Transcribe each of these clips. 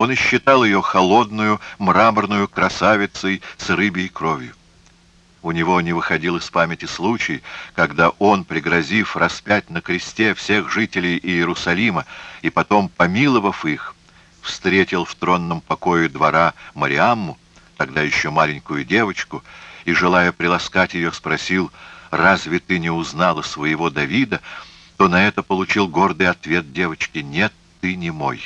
Он и считал ее холодную, мраморную красавицей с рыбьей кровью. У него не выходил из памяти случай, когда он, пригрозив распять на кресте всех жителей Иерусалима и потом помиловав их, встретил в тронном покое двора Мариамму, тогда еще маленькую девочку, и, желая приласкать ее, спросил, «Разве ты не узнала своего Давида?» то на это получил гордый ответ девочки, «Нет, ты не мой».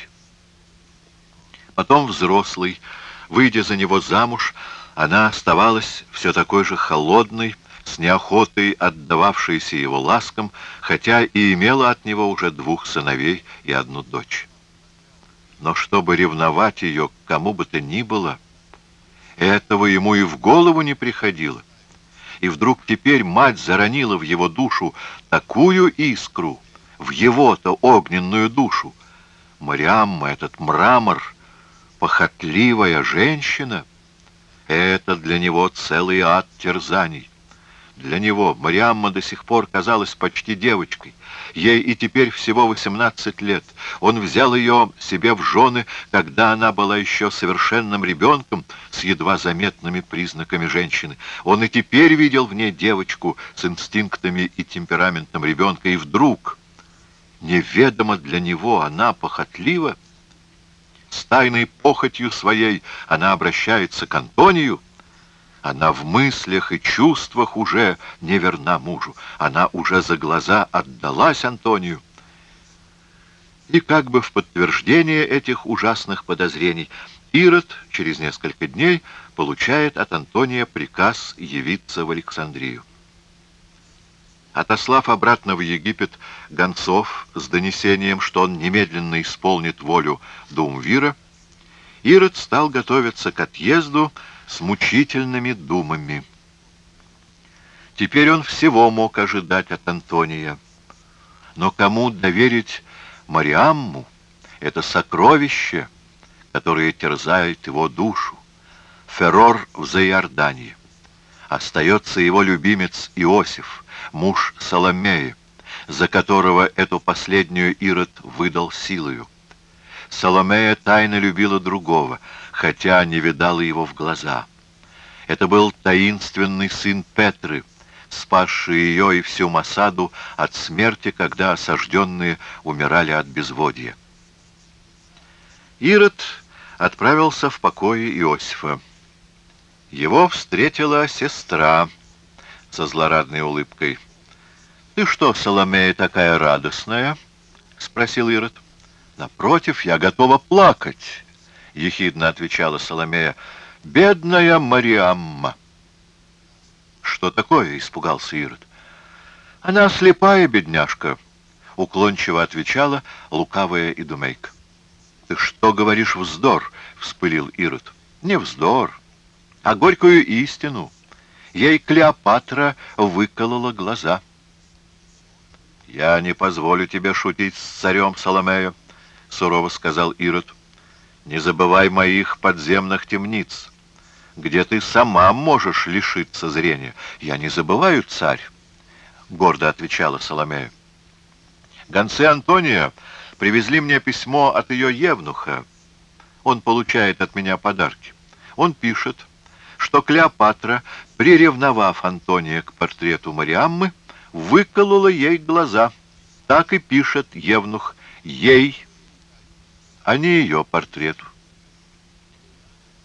Потом взрослый, выйдя за него замуж, она оставалась все такой же холодной, с неохотой отдававшейся его ласкам, хотя и имела от него уже двух сыновей и одну дочь. Но чтобы ревновать ее к кому бы то ни было, этого ему и в голову не приходило. И вдруг теперь мать заронила в его душу такую искру, в его-то огненную душу. Мариамма, этот мрамор, похотливая женщина — это для него целый ад терзаний. Для него Мариамма до сих пор казалась почти девочкой. Ей и теперь всего 18 лет. Он взял ее себе в жены, когда она была еще совершенным ребенком с едва заметными признаками женщины. Он и теперь видел в ней девочку с инстинктами и темпераментом ребенка. И вдруг, неведомо для него, она похотлива, тайной похотью своей она обращается к Антонию, она в мыслях и чувствах уже не верна мужу. Она уже за глаза отдалась Антонию. И как бы в подтверждение этих ужасных подозрений Ирод через несколько дней получает от Антония приказ явиться в Александрию. Отослав обратно в Египет гонцов с донесением, что он немедленно исполнит волю Думвира, Ирод стал готовиться к отъезду с мучительными думами. Теперь он всего мог ожидать от Антония. Но кому доверить Мариамму, это сокровище, которое терзает его душу, Феррор в Заиордании? Остается его любимец Иосиф, муж Соломеи, за которого эту последнюю Ирод выдал силою. Соломея тайно любила другого, хотя не видала его в глаза. Это был таинственный сын Петры, спасший ее и всю Масаду от смерти, когда осажденные умирали от безводья. Ирод отправился в покое Иосифа. Его встретила сестра, со злорадной улыбкой. «Ты что, Соломея, такая радостная?» — спросил Ирод. «Напротив, я готова плакать», — ехидно отвечала Соломея. «Бедная Мариамма!» «Что такое?» — испугался Ирод. «Она слепая, бедняжка», — уклончиво отвечала лукавая Идумейка. «Ты что говоришь вздор?» — вспылил Ирод. «Не вздор, а горькую истину». Ей Клеопатра выколола глаза. «Я не позволю тебе шутить с царем Соломея», — сурово сказал Ирод. «Не забывай моих подземных темниц, где ты сама можешь лишиться зрения». «Я не забываю, царь», — гордо отвечала Соломея. «Гонцы Антония привезли мне письмо от ее евнуха. Он получает от меня подарки. Он пишет, что Клеопатра приревновав Антония к портрету Мариаммы, выколола ей глаза. Так и пишет Евнух «ей», а не ее портрету.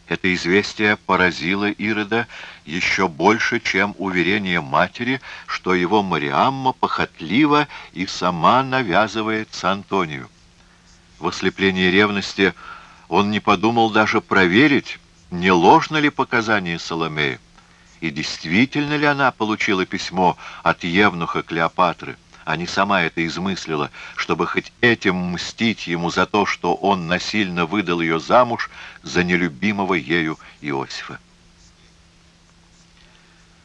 Это известие поразило Ирода еще больше, чем уверение матери, что его Мариамма похотлива и сама навязывается Антонию. В ослеплении ревности он не подумал даже проверить, не ложно ли показание Соломея и действительно ли она получила письмо от Евнуха Клеопатры, а не сама это измыслила, чтобы хоть этим мстить ему за то, что он насильно выдал ее замуж за нелюбимого ею Иосифа.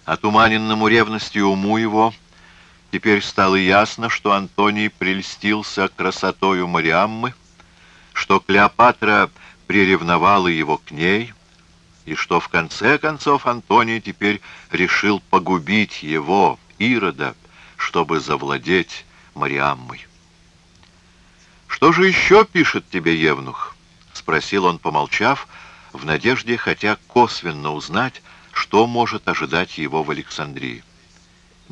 Отуманенному ревностью уму его теперь стало ясно, что Антоний прельстился красотою Мариаммы, что Клеопатра приревновала его к ней — и что в конце концов Антоний теперь решил погубить его, Ирода, чтобы завладеть Мариаммой. «Что же еще пишет тебе Евнух?» — спросил он, помолчав, в надежде хотя косвенно узнать, что может ожидать его в Александрии.